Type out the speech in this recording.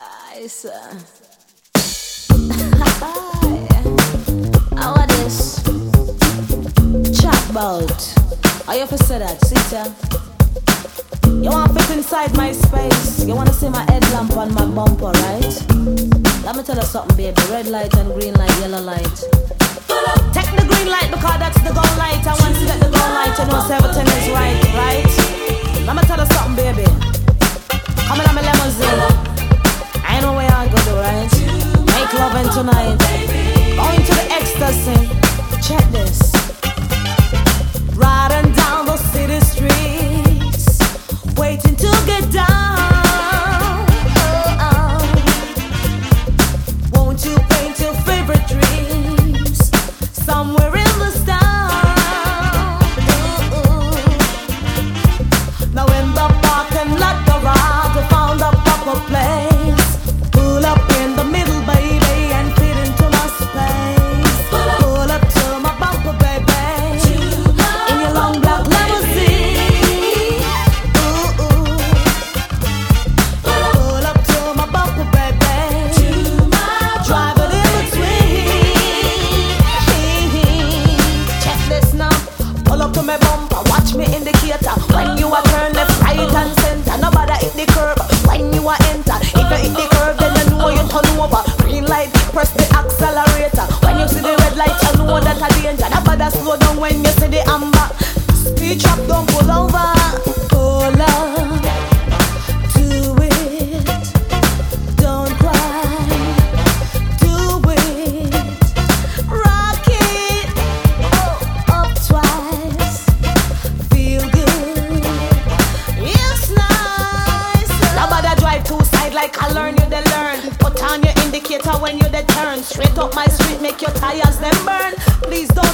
Nice. Uh. How are this? Chat about. How you ever say that, Sita? You want to fit inside my space? You wanna see my headlamp on my bumper, right? Let me tell you something, baby. Red light and green light, yellow light. Take the green light because that's the gold light. Tonight. When you see the red light, you know that a danger. Nobody slow down when you see the amber. Speed trap, don't pull over. Like I learn you they learn. Put on your indicator when you they turn. Straight up my street, make your tires them burn. Please don't